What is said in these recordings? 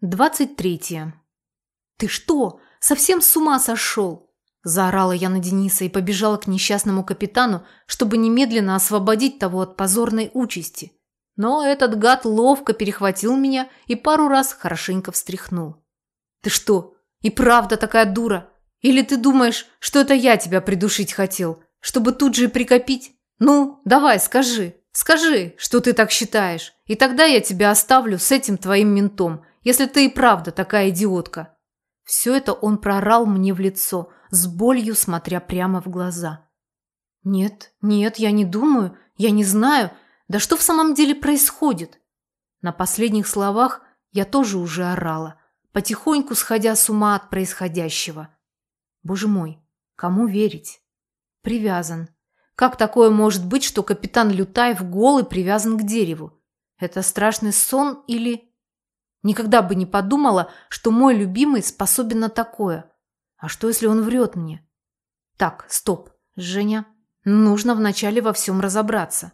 23. «Ты что, совсем с ума сошел?» Заорала я на Дениса и побежала к несчастному капитану, чтобы немедленно освободить того от позорной участи. Но этот гад ловко перехватил меня и пару раз хорошенько встряхнул. «Ты что, и правда такая дура? Или ты думаешь, что это я тебя придушить хотел, чтобы тут же и прикопить? Ну, давай, скажи, скажи, что ты так считаешь, и тогда я тебя оставлю с этим твоим ментом, если ты и правда такая идиотка?» Все это он прорал мне в лицо, с болью смотря прямо в глаза. «Нет, нет, я не думаю, я не знаю. Да что в самом деле происходит?» На последних словах я тоже уже орала, потихоньку сходя с ума от происходящего. Боже мой, кому верить? Привязан. Как такое может быть, что капитан Лютаев голый привязан к дереву? Это страшный сон или... Никогда бы не подумала, что мой любимый способен на такое. А что, если он врет мне? Так, стоп, Женя. Нужно вначале во всем разобраться.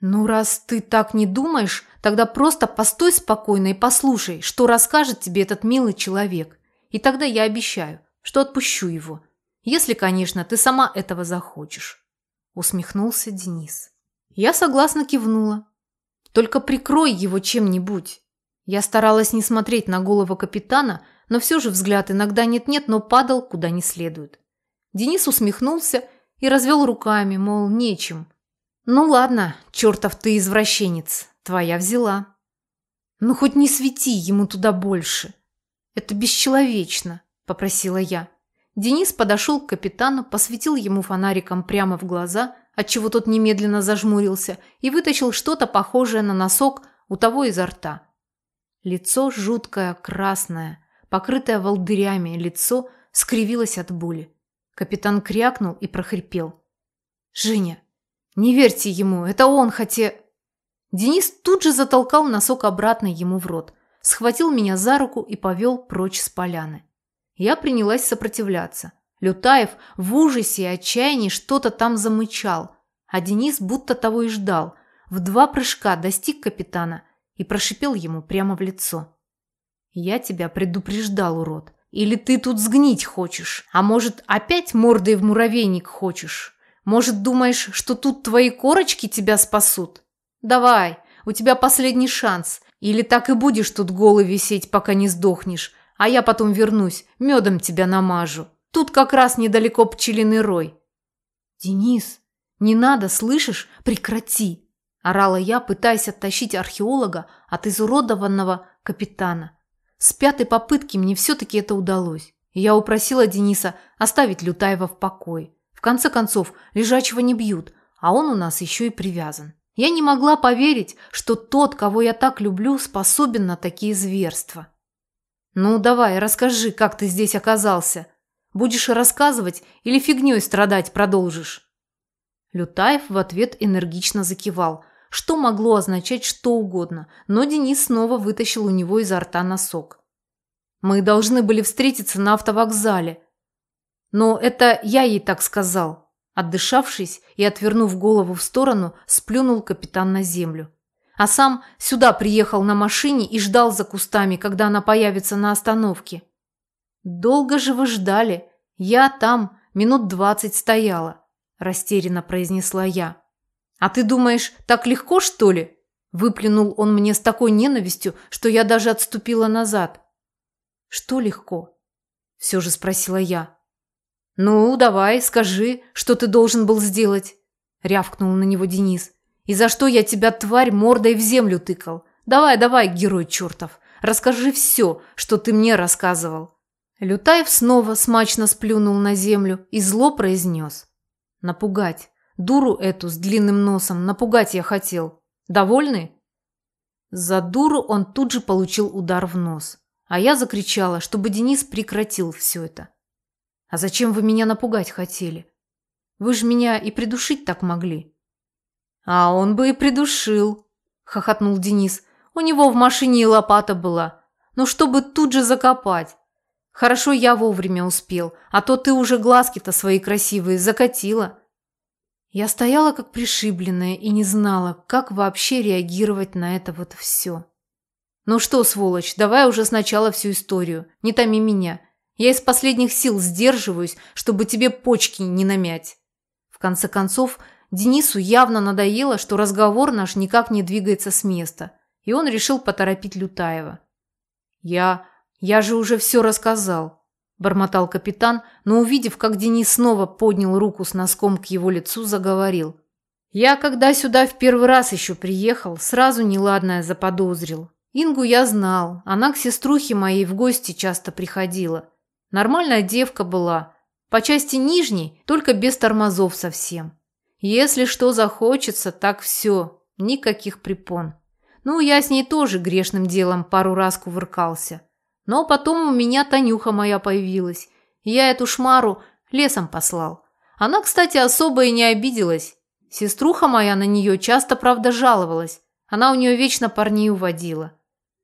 Ну, раз ты так не думаешь, тогда просто постой спокойно и послушай, что расскажет тебе этот милый человек. И тогда я обещаю, что отпущу его. Если, конечно, ты сама этого захочешь. Усмехнулся Денис. Я согласно кивнула. Только прикрой его чем-нибудь. Я старалась не смотреть на голову капитана, но все же взгляд иногда нет-нет, но падал куда не следует. Денис усмехнулся и развел руками, мол, нечем. «Ну ладно, чертов ты извращенец, твоя взяла». «Ну хоть не свети ему туда больше. Это бесчеловечно», – попросила я. Денис подошел к капитану, посветил ему фонариком прямо в глаза, отчего тот немедленно зажмурился и вытащил что-то похожее на носок у того изо рта. Лицо жуткое, красное, покрытое волдырями, лицо скривилось от боли. Капитан крякнул и прохрипел. «Женя, не верьте ему, это он хотел...» Денис тут же затолкал носок обратно ему в рот, схватил меня за руку и повел прочь с поляны. Я принялась сопротивляться. Лютаев в ужасе и отчаянии что-то там замычал, а Денис будто того и ждал. В два прыжка достиг капитана – и прошипел ему прямо в лицо. «Я тебя предупреждал, урод. Или ты тут сгнить хочешь? А может, опять мордой в муравейник хочешь? Может, думаешь, что тут твои корочки тебя спасут? Давай, у тебя последний шанс. Или так и будешь тут голый висеть, пока не сдохнешь, а я потом вернусь, медом тебя намажу. Тут как раз недалеко пчелиный рой». «Денис, не надо, слышишь? Прекрати!» Орала я, пытаясь оттащить археолога от изуродованного капитана. С пятой попытки мне все-таки это удалось. Я упросила Дениса оставить Лютаева в покое. В конце концов, лежачего не бьют, а он у нас еще и привязан. Я не могла поверить, что тот, кого я так люблю, способен на такие зверства. «Ну, давай, расскажи, как ты здесь оказался. Будешь рассказывать или фигней страдать продолжишь?» Лютаев в ответ энергично закивал – что могло означать что угодно, но Денис снова вытащил у него изо рта носок. «Мы должны были встретиться на автовокзале». «Но это я ей так сказал». Отдышавшись и отвернув голову в сторону, сплюнул капитан на землю. А сам сюда приехал на машине и ждал за кустами, когда она появится на остановке. «Долго же вы ждали. Я там минут двадцать стояла», – растерянно произнесла я. «А ты думаешь, так легко, что ли?» Выплюнул он мне с такой ненавистью, что я даже отступила назад. «Что легко?» – все же спросила я. «Ну, давай, скажи, что ты должен был сделать?» – рявкнул на него Денис. «И за что я тебя, тварь, мордой в землю тыкал? Давай, давай, герой чертов, расскажи все, что ты мне рассказывал». Лютаев снова смачно сплюнул на землю и зло произнес. «Напугать. Дуру эту с длинным носом напугать я хотел. Довольны? За дуру он тут же получил удар в нос. А я закричала, чтобы Денис прекратил все это. А зачем вы меня напугать хотели? Вы же меня и придушить так могли. А он бы и придушил, хохотнул Денис. У него в машине и лопата была. Ну, чтобы тут же закопать. Хорошо я вовремя успел, а то ты уже глазки-то свои красивые закатила. Я стояла как пришибленная и не знала, как вообще реагировать на это вот все. Ну что, сволочь, давай уже сначала всю историю. Не томи меня. Я из последних сил сдерживаюсь, чтобы тебе почки не намять. В конце концов, Денису явно надоело, что разговор наш никак не двигается с места, и он решил поторопить Лютаева. «Я... я же уже все рассказал», – бормотал капитан, но, увидев, как Денис снова поднял руку с носком к его лицу, заговорил. «Я, когда сюда в первый раз еще приехал, сразу неладное заподозрил. Ингу я знал, она к сеструхе моей в гости часто приходила. Нормальная девка была, по части нижней, только без тормозов совсем. Если что захочется, так все, никаких препон. Ну, я с ней тоже грешным делом пару раз кувыркался. Но потом у меня Танюха моя появилась. Я эту шмару лесом послал. Она, кстати, особо и не обиделась. Сеструха моя на нее часто, правда, жаловалась. Она у нее вечно парней уводила.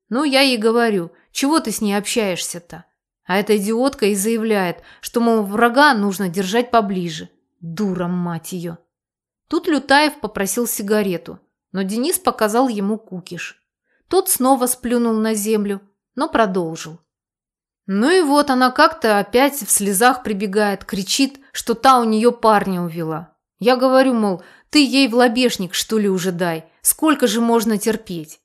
Ну, я ей говорю, чего ты с ней общаешься-то? А эта идиотка и заявляет, что, мол, врага нужно держать поближе. Дура, мать ее. Тут Лютаев попросил сигарету, но Денис показал ему кукиш. Тот снова сплюнул на землю, но продолжил. Ну и вот она как-то опять в слезах прибегает, кричит, что та у нее парня увела. Я говорю, мол, ты ей в лобешник, что ли, уже дай. Сколько же можно терпеть?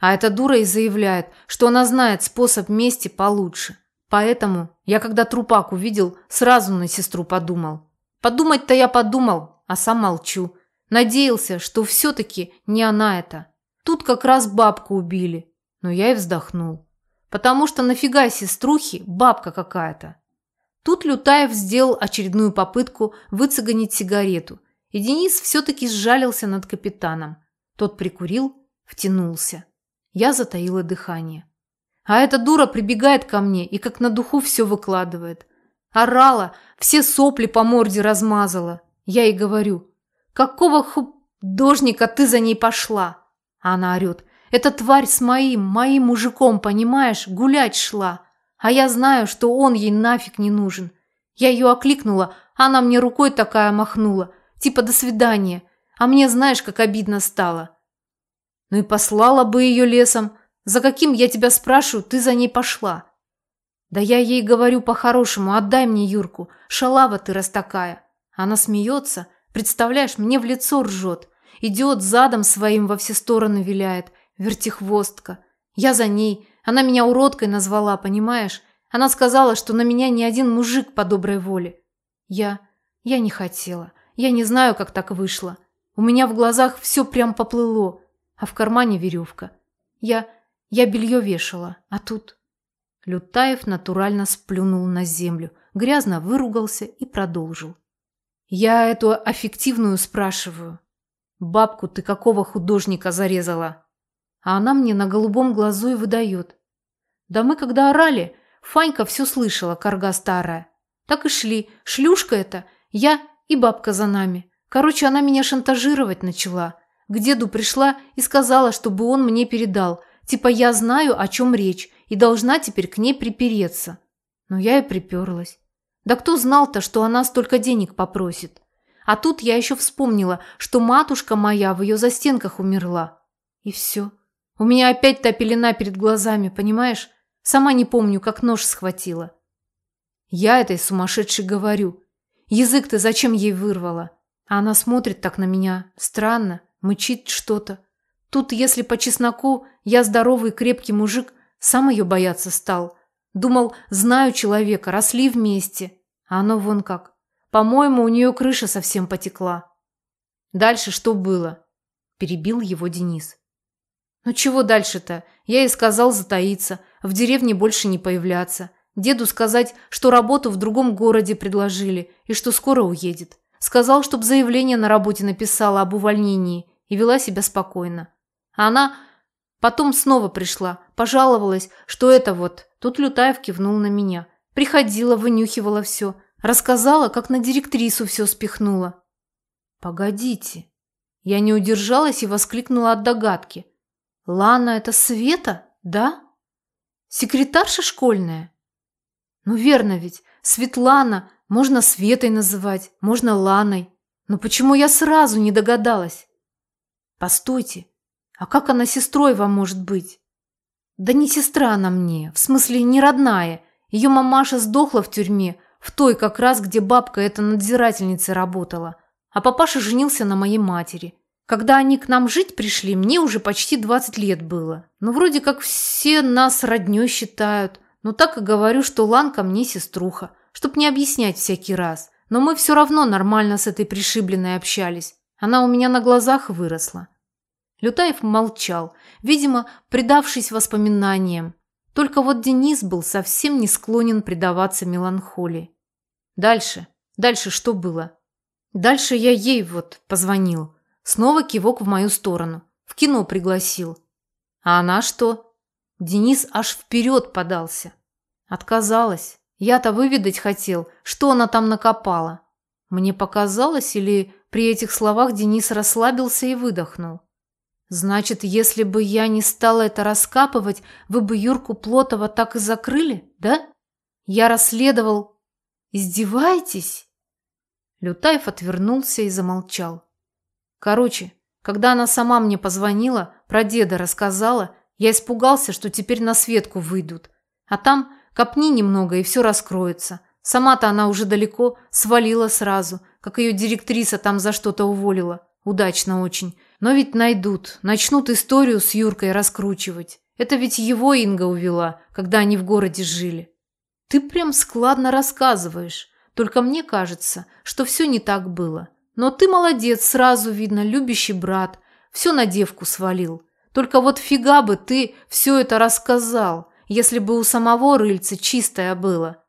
А эта дура и заявляет, что она знает способ мести получше. Поэтому я, когда трупак увидел, сразу на сестру подумал. Подумать-то я подумал, а сам молчу. Надеялся, что все-таки не она это. Тут как раз бабку убили. Но я и вздохнул. Потому что нафига сеструхи бабка какая-то. Тут Лютаев сделал очередную попытку выцегонить сигарету. И Денис все-таки сжалился над капитаном. Тот прикурил, втянулся. Я затаила дыхание. А эта дура прибегает ко мне и как на духу все выкладывает. Орала, все сопли по морде размазала. Я ей говорю, какого художника ты за ней пошла? А она орет, эта тварь с моим, моим мужиком, понимаешь, гулять шла. А я знаю, что он ей нафиг не нужен. Я ее окликнула, она мне рукой такая махнула, типа «до свидания». А мне знаешь, как обидно стало. Ну и послала бы ее лесом. За каким, я тебя спрашиваю, ты за ней пошла? Да я ей говорю по-хорошему, отдай мне Юрку, шалава ты раз такая. Она смеется, представляешь, мне в лицо ржет. Идет задом своим во все стороны виляет, вертихвостка. Я за ней, она меня уродкой назвала, понимаешь? Она сказала, что на меня ни один мужик по доброй воле. Я... я не хотела. Я не знаю, как так вышло. У меня в глазах все прям поплыло, а в кармане веревка. Я... я белье вешала, а тут... Лютаев натурально сплюнул на землю, грязно выругался и продолжил. Я эту аффективную спрашиваю. Бабку ты какого художника зарезала? А она мне на голубом глазу и выдает. Да мы когда орали, Фанька все слышала, корга старая. Так и шли, шлюшка это, я и бабка за нами. Короче, она меня шантажировать начала. К деду пришла и сказала, чтобы он мне передал. Типа я знаю, о чем речь, и должна теперь к ней припереться. Но я и приперлась. Да кто знал-то, что она столько денег попросит? А тут я еще вспомнила, что матушка моя в ее застенках умерла. И все. У меня опять та пелена перед глазами, понимаешь? Сама не помню, как нож схватила. Я этой сумасшедшей говорю. Язык ты зачем ей вырвала? А она смотрит так на меня. Странно, мычит что-то. Тут, если по чесноку, я здоровый крепкий мужик, сам ее бояться стал. Думал, знаю человека, росли вместе. А оно вон как. По-моему, у нее крыша совсем потекла. Дальше что было? Перебил его Денис. Ну чего дальше-то? Я ей сказал затаиться, в деревне больше не появляться. Деду сказать, что работу в другом городе предложили и что скоро уедет. Сказал, чтоб заявление на работе написала об увольнении и вела себя спокойно. А она потом снова пришла, пожаловалась, что это вот Тут Лютаев кивнул на меня. Приходила, вынюхивала все. Рассказала, как на директрису все спихнула. Погодите. Я не удержалась и воскликнула от догадки. Лана – это Света, да? Секретарша школьная? Ну верно ведь, Светлана, можно Светой называть, можно Ланой. Но почему я сразу не догадалась? Постойте, а как она сестрой вам может быть? Да не сестра она мне, в смысле не родная. Ее мамаша сдохла в тюрьме, в той как раз, где бабка эта надзирательницей работала. А папаша женился на моей матери. Когда они к нам жить пришли, мне уже почти 20 лет было. Ну, вроде как все нас роднёй считают. Но так и говорю, что Ланка мне сеструха, чтоб не объяснять всякий раз. Но мы все равно нормально с этой пришибленной общались. Она у меня на глазах выросла. Лютаев молчал, видимо, предавшись воспоминаниям. Только вот Денис был совсем не склонен предаваться меланхолии. Дальше, дальше что было? Дальше я ей вот позвонил. Снова кивок в мою сторону. В кино пригласил. А она что? Денис аж вперед подался. Отказалась. Я-то выведать хотел, что она там накопала. Мне показалось, или при этих словах Денис расслабился и выдохнул. Значит, если бы я не стала это раскапывать, вы бы Юрку Плотова так и закрыли, да? Я расследовал... Издеваетесь? Лютаев отвернулся и замолчал. Короче, когда она сама мне позвонила, про деда рассказала, я испугался, что теперь на Светку выйдут. А там копни немного, и все раскроется. Сама-то она уже далеко, свалила сразу, как ее директриса там за что-то уволила. Удачно очень. Но ведь найдут, начнут историю с Юркой раскручивать. Это ведь его Инга увела, когда они в городе жили. Ты прям складно рассказываешь. Только мне кажется, что все не так было. Но ты молодец, сразу видно, любящий брат. Все на девку свалил. Только вот фига бы ты все это рассказал, если бы у самого рыльца чистое было.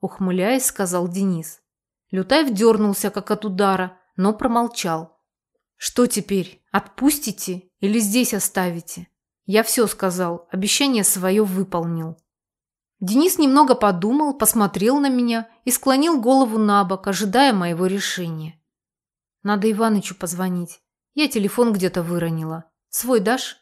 Ухмыляясь, сказал Денис. Лютаев дернулся, как от удара, но промолчал. Что теперь, отпустите или здесь оставите? Я все сказал, обещание свое выполнил. Денис немного подумал, посмотрел на меня и склонил голову на бок, ожидая моего решения. Надо Иванычу позвонить. Я телефон где-то выронила. Свой дашь?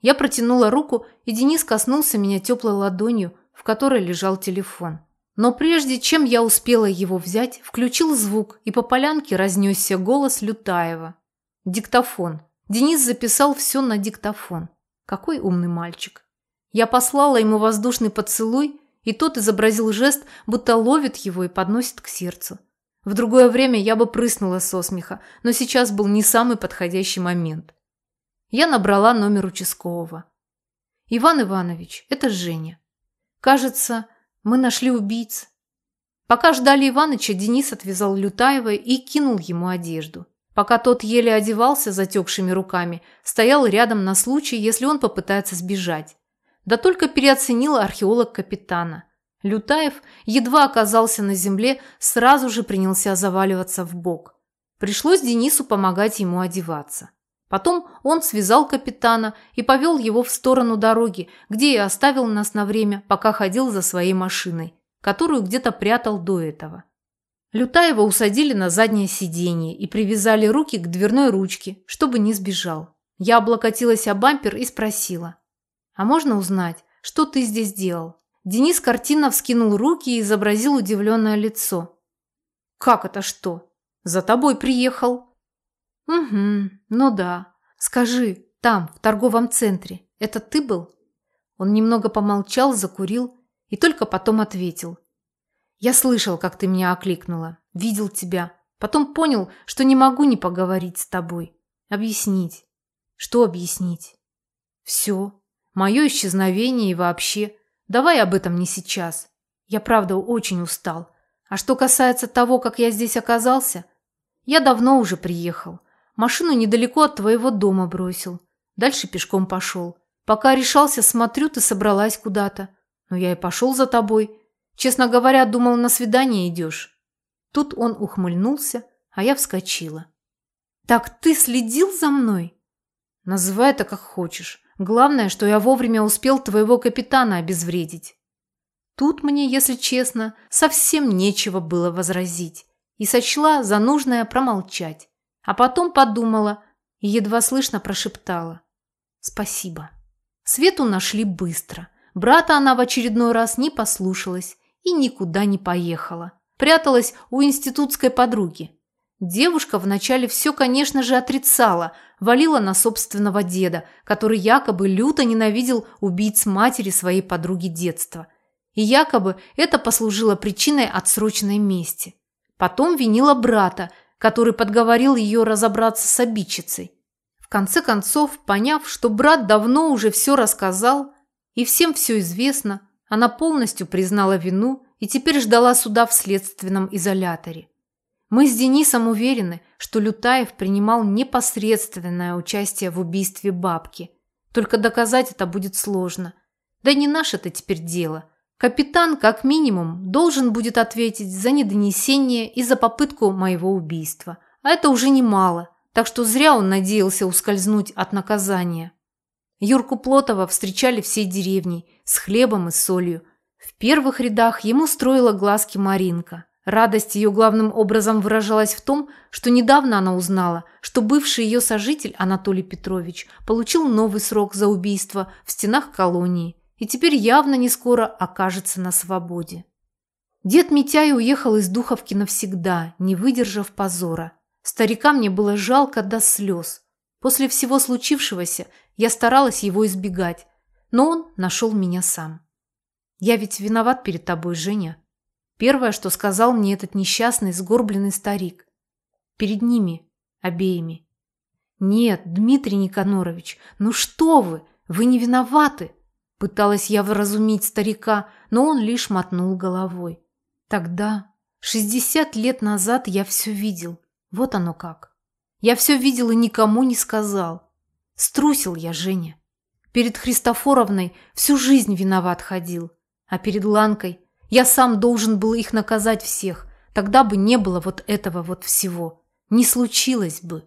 Я протянула руку, и Денис коснулся меня теплой ладонью, в которой лежал телефон. Но прежде чем я успела его взять, включил звук, и по полянке разнесся голос Лютаева. Диктофон. Денис записал все на диктофон. Какой умный мальчик. Я послала ему воздушный поцелуй, и тот изобразил жест, будто ловит его и подносит к сердцу. В другое время я бы прыснула со смеха, но сейчас был не самый подходящий момент. Я набрала номер участкового. «Иван Иванович, это Женя. Кажется, мы нашли убийц». Пока ждали Иваныча, Денис отвязал Лютаева и кинул ему одежду. Пока тот еле одевался затекшими руками, стоял рядом на случай, если он попытается сбежать. Да только переоценил археолог капитана. Лютаев едва оказался на земле, сразу же принялся заваливаться в бок. Пришлось Денису помогать ему одеваться. Потом он связал капитана и повел его в сторону дороги, где и оставил нас на время, пока ходил за своей машиной, которую где-то прятал до этого. Лютаева усадили на заднее сиденье и привязали руки к дверной ручке, чтобы не сбежал. Я облокотилась о бампер и спросила. «А можно узнать, что ты здесь делал?» Денис картинно вскинул руки и изобразил удивленное лицо. «Как это что? За тобой приехал?» «Угу, ну да. Скажи, там, в торговом центре, это ты был?» Он немного помолчал, закурил и только потом ответил. Я слышал, как ты меня окликнула, видел тебя. Потом понял, что не могу не поговорить с тобой. Объяснить. Что объяснить? Все. Мое исчезновение и вообще. Давай об этом не сейчас. Я, правда, очень устал. А что касается того, как я здесь оказался, я давно уже приехал. Машину недалеко от твоего дома бросил. Дальше пешком пошел. Пока решался, смотрю, ты собралась куда-то. Но я и пошел за тобой. Честно говоря, думал, на свидание идешь. Тут он ухмыльнулся, а я вскочила. «Так ты следил за мной?» «Называй это как хочешь. Главное, что я вовремя успел твоего капитана обезвредить». Тут мне, если честно, совсем нечего было возразить и сочла за нужное промолчать. А потом подумала и едва слышно прошептала. «Спасибо». Свету нашли быстро. Брата она в очередной раз не послушалась и никуда не поехала. Пряталась у институтской подруги. Девушка вначале все, конечно же, отрицала, валила на собственного деда, который якобы люто ненавидел убийц матери своей подруги детства. И якобы это послужило причиной отсроченной мести. Потом винила брата, который подговорил ее разобраться с обидчицей. В конце концов, поняв, что брат давно уже все рассказал и всем все известно, она полностью признала вину и теперь ждала суда в следственном изоляторе. Мы с Денисом уверены, что Лютаев принимал непосредственное участие в убийстве бабки. Только доказать это будет сложно. Да не наше это теперь дело. Капитан, как минимум, должен будет ответить за недонесение и за попытку моего убийства. А это уже немало, так что зря он надеялся ускользнуть от наказания. Юрку Плотова встречали всей деревней, с хлебом и солью. В первых рядах ему строила глазки Маринка. Радость ее главным образом выражалась в том, что недавно она узнала, что бывший ее сожитель Анатолий Петрович получил новый срок за убийство в стенах колонии и теперь явно не скоро окажется на свободе. Дед Митяй уехал из Духовки навсегда, не выдержав позора. Старика мне было жалко до слез. После всего случившегося я старалась его избегать, но он нашел меня сам. Я ведь виноват перед тобой, Женя. Первое, что сказал мне этот несчастный, сгорбленный старик. Перед ними, обеими. «Нет, Дмитрий Никанорович, ну что вы, вы не виноваты!» Пыталась я вразумить старика, но он лишь мотнул головой. Тогда, шестьдесят лет назад, я все видел. Вот оно как. Я все видел и никому не сказал. Струсил я, Женя. Перед Христофоровной всю жизнь виноват ходил, а перед Ланкой я сам должен был их наказать всех. Тогда бы не было вот этого вот всего. Не случилось бы.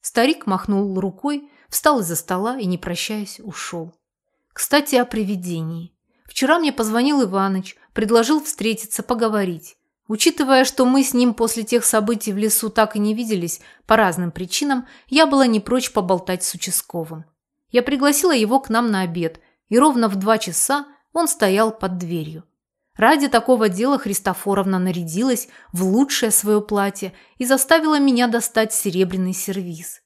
Старик махнул рукой, встал из-за стола и, не прощаясь, ушел. Кстати, о привидении. Вчера мне позвонил Иваныч, предложил встретиться, поговорить. Учитывая, что мы с ним после тех событий в лесу так и не виделись по разным причинам, я была не прочь поболтать с участковым. Я пригласила его к нам на обед, и ровно в два часа он стоял под дверью. Ради такого дела Христофоровна нарядилась в лучшее свое платье и заставила меня достать серебряный сервиз.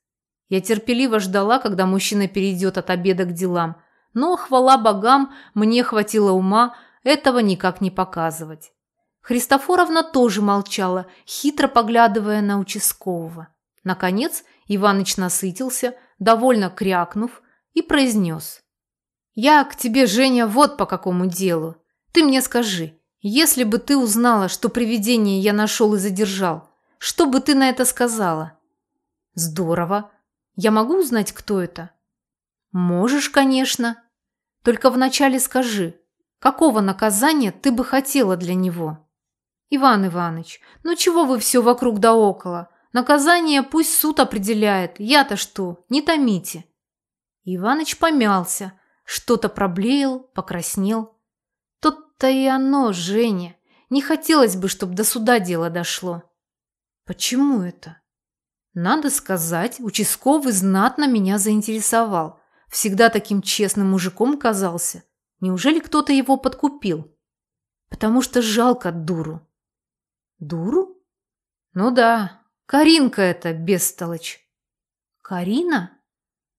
Я терпеливо ждала, когда мужчина перейдет от обеда к делам, но, хвала богам, мне хватило ума этого никак не показывать. Христофоровна тоже молчала, хитро поглядывая на участкового. Наконец Иваныч насытился, довольно крякнув, и произнес. «Я к тебе, Женя, вот по какому делу. Ты мне скажи, если бы ты узнала, что привидение я нашел и задержал, что бы ты на это сказала? Здорово. Я могу узнать, кто это? Можешь, конечно. Только вначале скажи, какого наказания ты бы хотела для него? Иван Иванович, ну чего вы все вокруг да около? Наказание пусть суд определяет. Я-то что? Не томите. Иваныч помялся, что-то проблеял, покраснел. То-то и оно, Женя. Не хотелось бы, чтобы до суда дело дошло. Почему это? Надо сказать, участковый знатно меня заинтересовал. Всегда таким честным мужиком казался. Неужели кто-то его подкупил? Потому что жалко дуру. Дуру? Ну да, Каринка это, бестолочь. Карина?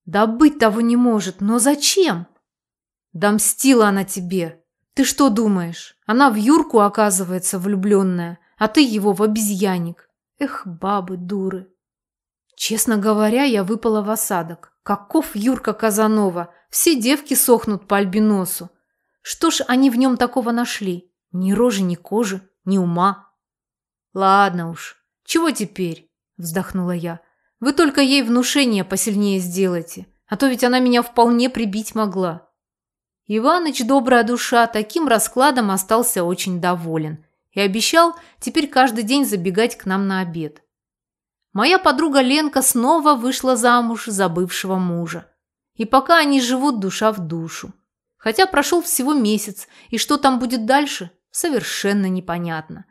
Да быть того не может, но зачем? Да мстила она тебе, ты что думаешь? Она в Юрку, оказывается, влюбленная, а ты его в обезьянник. Эх, бабы дуры. Честно говоря, я выпала в осадок. Каков Юрка Казанова? Все девки сохнут по альбиносу. Что ж они в нем такого нашли? Ни рожи, ни кожи, ни ума. Ладно уж. Чего теперь? Вздохнула я. Вы только ей внушение посильнее сделайте, а то ведь она меня вполне прибить могла. Иваныч, добрая душа, таким раскладом остался очень доволен и обещал теперь каждый день забегать к нам на обед. Моя подруга Ленка снова вышла замуж за бывшего мужа. И пока они живут душа в душу. Хотя прошел всего месяц, и что там будет дальше, совершенно непонятно.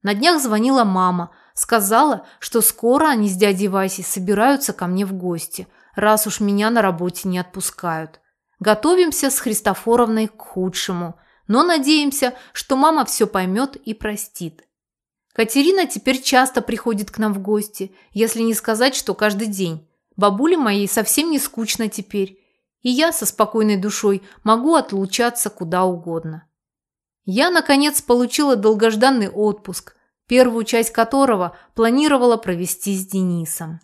На днях звонила мама, сказала, что скоро они с дядей Васей собираются ко мне в гости, раз уж меня на работе не отпускают. Готовимся с Христофоровной к худшему, но надеемся, что мама все поймет и простит. Катерина теперь часто приходит к нам в гости, если не сказать, что каждый день. Бабуле моей совсем не скучно теперь, и я со спокойной душой могу отлучаться куда угодно. Я, наконец, получила долгожданный отпуск, первую часть которого планировала провести с Денисом.